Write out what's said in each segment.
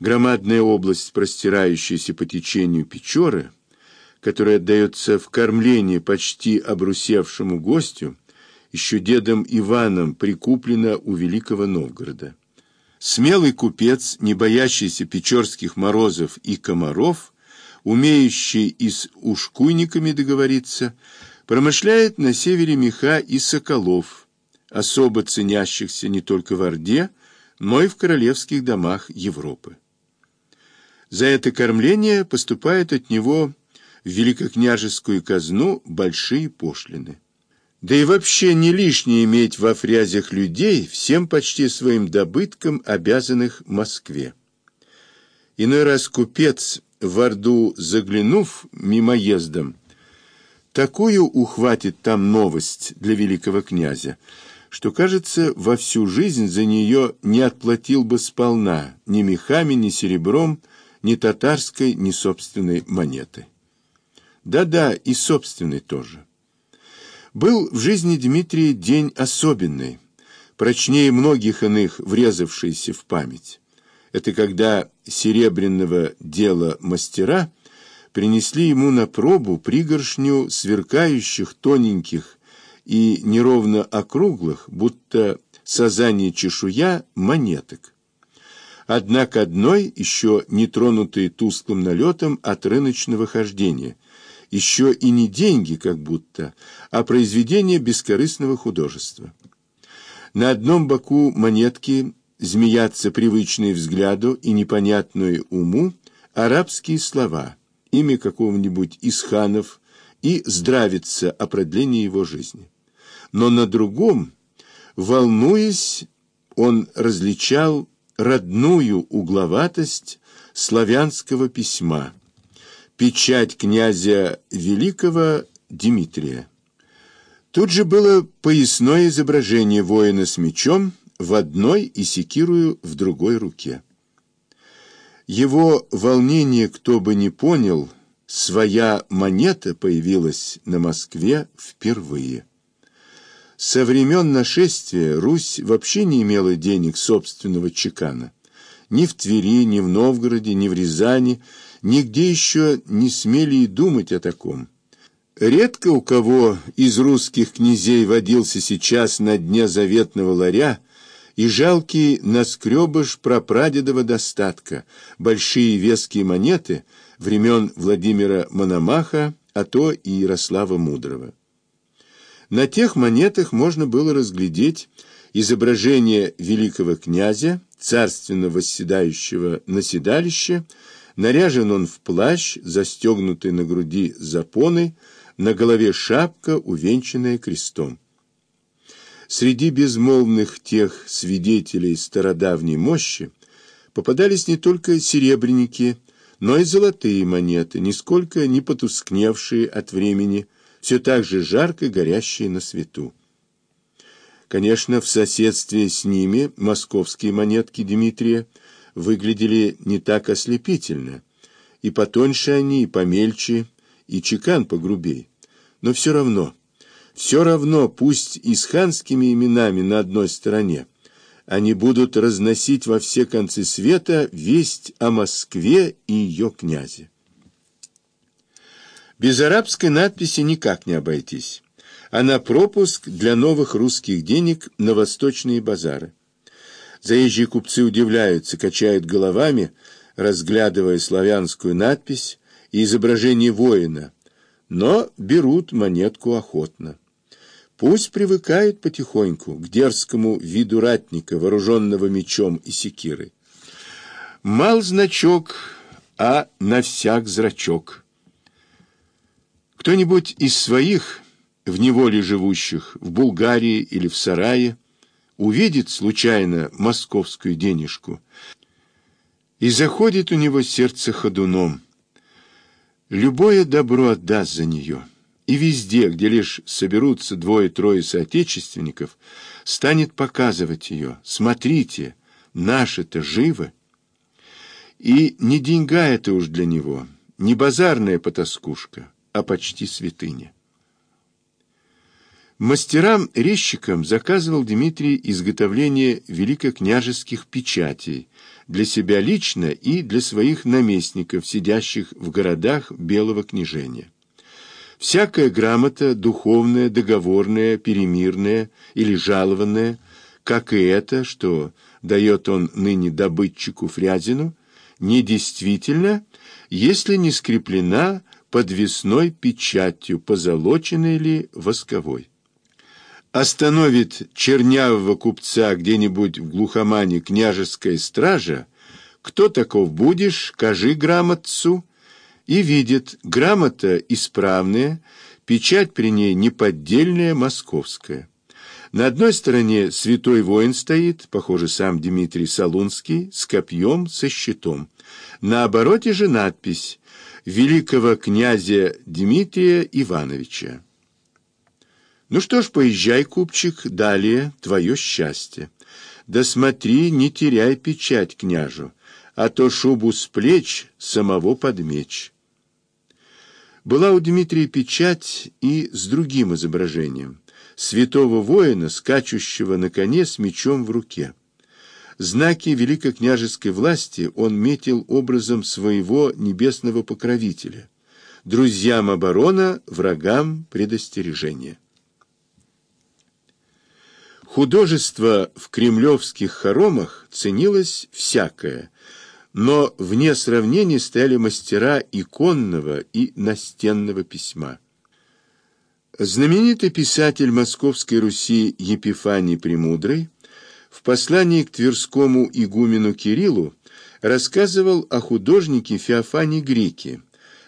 Громадная область, простирающаяся по течению Печоры, которая отдается в кормление почти обрусевшему гостю, еще дедом Иваном прикуплена у Великого Новгорода. Смелый купец, не боящийся печорских морозов и комаров, умеющий и с ушкуйниками договориться, промышляет на севере меха и соколов, особо ценящихся не только в Орде, но и в королевских домах Европы. За это кормление поступают от него в великокняжескую казну большие пошлины. Да и вообще не лишнее иметь во фрязях людей, всем почти своим добытком обязанных Москве. Иной раз купец, в Орду заглянув мимоездом, такую ухватит там новость для великого князя, что, кажется, во всю жизнь за нее не отплатил бы сполна ни мехами, ни серебром, ни татарской, ни собственной монеты. Да-да, и собственной тоже. Был в жизни Дмитрия день особенный, прочнее многих иных врезавшийся в память. Это когда серебряного дела мастера принесли ему на пробу пригоршню сверкающих тоненьких и неровно округлых, будто сазание чешуя, монеток. Однако одной, еще не тронутой тусклым налетом от рыночного хождения, еще и не деньги как будто, а произведение бескорыстного художества. На одном боку монетки змеятся привычные взгляду и непонятную уму арабские слова, имя какого-нибудь из ханов, и здравится о продлении его жизни но на другом, волнуясь, он различал родную угловатость славянского письма, печать князя Великого Дмитрия. Тут же было поясное изображение воина с мечом в одной и секирую в другой руке. Его волнение кто бы не понял, своя монета появилась на Москве впервые. Со времен нашествия Русь вообще не имела денег собственного чекана. Ни в Твери, ни в Новгороде, ни в Рязани, нигде еще не смели и думать о таком. Редко у кого из русских князей водился сейчас на дне заветного ларя и жалкий наскребыш прапрадедова достатка, большие веские монеты времен Владимира Мономаха, а то и Ярослава Мудрого. На тех монетах можно было разглядеть изображение великого князя, царственно восседающего на седалище, наряжен он в плащ, застегнутый на груди запоной, на голове шапка, увенчанная крестом. Среди безмолвных тех свидетелей стародавней мощи попадались не только серебряники, но и золотые монеты, нисколько не потускневшие от времени, все так же жарко горящие на свету. Конечно, в соседстве с ними московские монетки Дмитрия выглядели не так ослепительно, и потоньше они, и помельче, и чекан погрубей. Но все равно, все равно, пусть и с ханскими именами на одной стороне, они будут разносить во все концы света весть о Москве и ее князе. Без арабской надписи никак не обойтись. Она пропуск для новых русских денег на восточные базары. Заезжие купцы удивляются, качают головами, разглядывая славянскую надпись и изображение воина, но берут монетку охотно. Пусть привыкают потихоньку к дерзкому виду ратника, вооруженного мечом и секирой. Мал значок, а на всяк зрачок. Кто-нибудь из своих, в неволе живущих, в Булгарии или в Сарае, увидит случайно московскую денежку, и заходит у него сердце ходуном. Любое добро отдаст за нее, и везде, где лишь соберутся двое-трое соотечественников, станет показывать ее. Смотрите, наше-то живо. И не деньга это уж для него, не базарная потаскушка, а почти святыня. Мастерам-резчикам заказывал Дмитрий изготовление великокняжеских печатей для себя лично и для своих наместников, сидящих в городах Белого княжения. Всякая грамота, духовная, договорная, перемирная или жалованная, как и это, что дает он ныне добытчику Фрязину, недействительна, если не скреплена подвесной печатью, позолоченной или восковой. Остановит чернявого купца где-нибудь в глухомане княжеская стража, кто таков будешь, кажи грамотцу, и видит, грамота исправная, печать при ней неподдельная, московская. На одной стороне святой воин стоит, похоже, сам Дмитрий Солунский, с копьем, со щитом. На обороте же надпись «Великого князя Дмитрия Ивановича». Ну что ж, поезжай, купчик, далее твое счастье. Да смотри, не теряй печать княжу, а то шубу с плеч самого подмечь. Была у Дмитрия печать и с другим изображением святого воина, скачущего на коне с мечом в руке. Знаки великокняжеской власти он метил образом своего небесного покровителя, друзьям оборона, врагам предостережения. Художество в кремлевских хоромах ценилось всякое, но вне сравнения стояли мастера иконного и настенного письма. Знаменитый писатель Московской Руси Епифаний Премудрый в послании к Тверскому игумену Кириллу рассказывал о художнике Феофане Грике,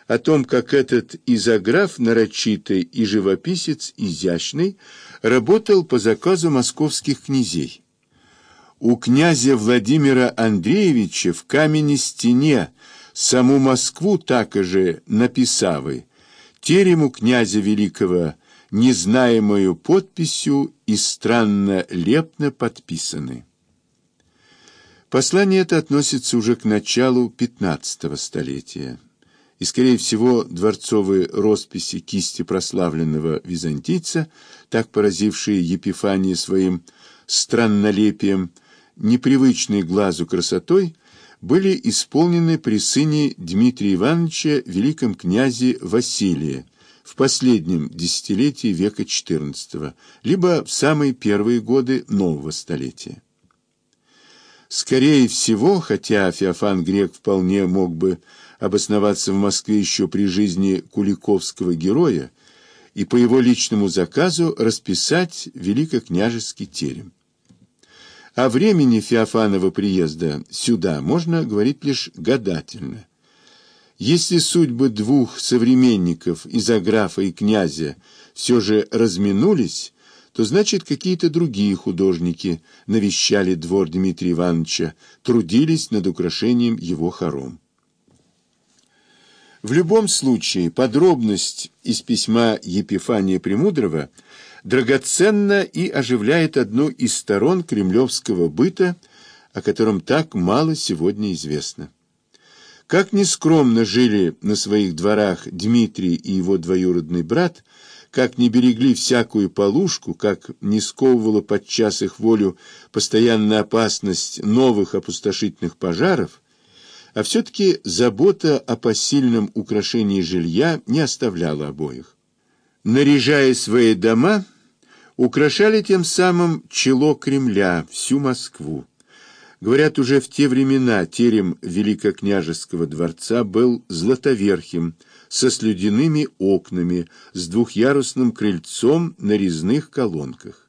о том, как этот изограф нарочитый и живописец изящный работал по заказу московских князей. У князя Владимира Андреевича в каменной стене саму Москву так же написавы, терему князя великого незнаемую подписью и странно лепно подписаны. Послание это относится уже к началу XV столетия, и, скорее всего, дворцовые росписи кисти прославленного византийца, так поразившие Епифания своим страннолепием, непривычной глазу красотой, были исполнены при сыне Дмитрия Ивановича, великом князе Василия, в последнем десятилетии века XIV, либо в самые первые годы нового столетия. Скорее всего, хотя Феофан Грек вполне мог бы обосноваться в Москве еще при жизни Куликовского героя и по его личному заказу расписать великокняжеский терем. О времени Феофанова приезда сюда можно говорить лишь гадательно – если судьбы двух современников, изографа и князя, все же разминулись, то значит какие-то другие художники навещали двор Дмитрия Ивановича, трудились над украшением его хором. В любом случае, подробность из письма Епифания Премудрого драгоценна и оживляет одну из сторон кремлевского быта, о котором так мало сегодня известно. Как нескромно жили на своих дворах Дмитрий и его двоюродный брат, как не берегли всякую полушку, как не сковывала подчас их волю постоянная опасность новых опустошительных пожаров, а все-таки забота о посильном украшении жилья не оставляла обоих. Наряжая свои дома, украшали тем самым чело Кремля, всю Москву. Говорят, уже в те времена терем Великокняжеского дворца был златоверхим, со слюдяными окнами, с двухъярусным крыльцом на резных колонках.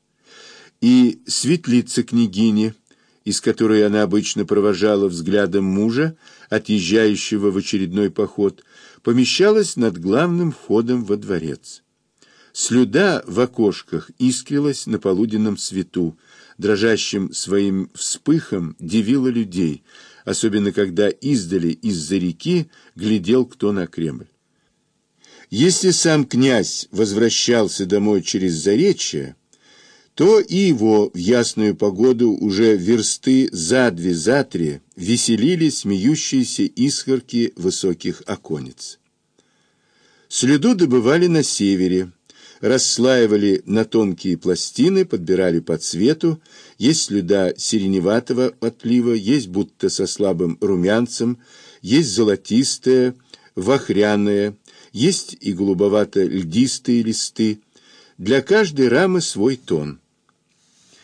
И светлица княгини, из которой она обычно провожала взглядом мужа, отъезжающего в очередной поход, помещалась над главным входом во дворец. Слюда в окошках искрилась на полуденном свету, дрожащим своим вспыхом дивила людей, особенно когда издали из-за реки глядел кто на Кремль. Если сам князь возвращался домой через Заречье, то и его в ясную погоду уже версты за две, за три веселили смеющиеся искорки высоких оконец. Следу добывали на севере, расслаивали на тонкие пластины, подбирали по цвету, есть слюда сиреневатого отлива, есть будто со слабым румянцем, есть золотистое, вахряное, есть и голубовато-льдистые листы. Для каждой рамы свой тон.